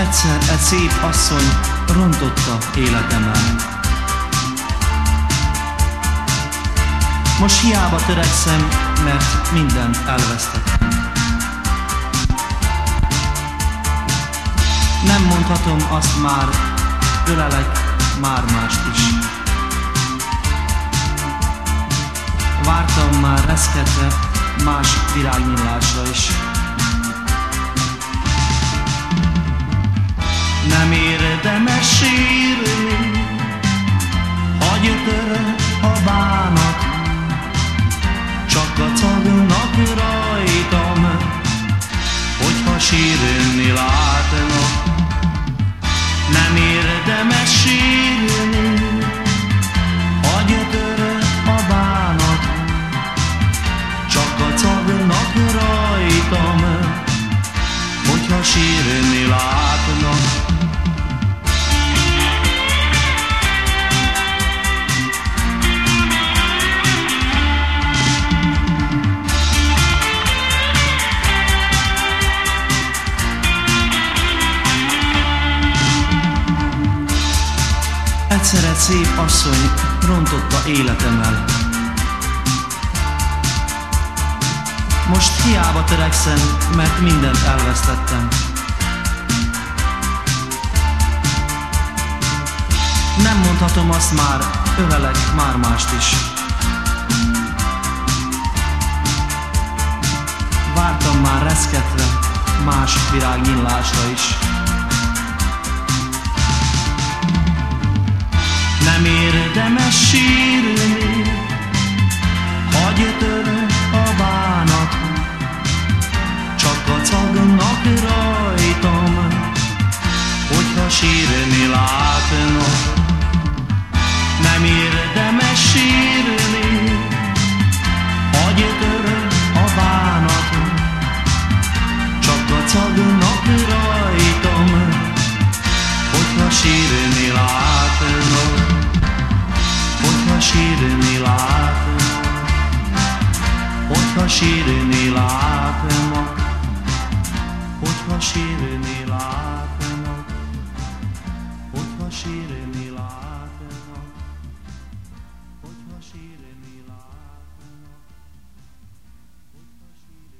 Egyszer egy szép asszony rontotta életemen. Most hiába törekszem, mert mindent elvesztettem. Nem mondhatom azt már, ölelek már mást is. Vártam már reszketve más virágnyílásra is. Nem érdemes sírni, hagy török a bánat, csak kacagnak rajtam, hogyha sírni látnak. Nem érdemes sírni, hagy török a bánat, csak kacagnak rajtam, hogyha sírni látnak. Egyszer egy szép asszony rontotta életemmel. Most hiába törekszem, mert mindent elvesztettem. Nem mondhatom azt már, ölelek már mást is. Vártam már reszketve más virágnyillásra is. Érdemes sírni, sírni látnak, hogyha sírni látnak, hogyha sírni látnak, hogyha sírni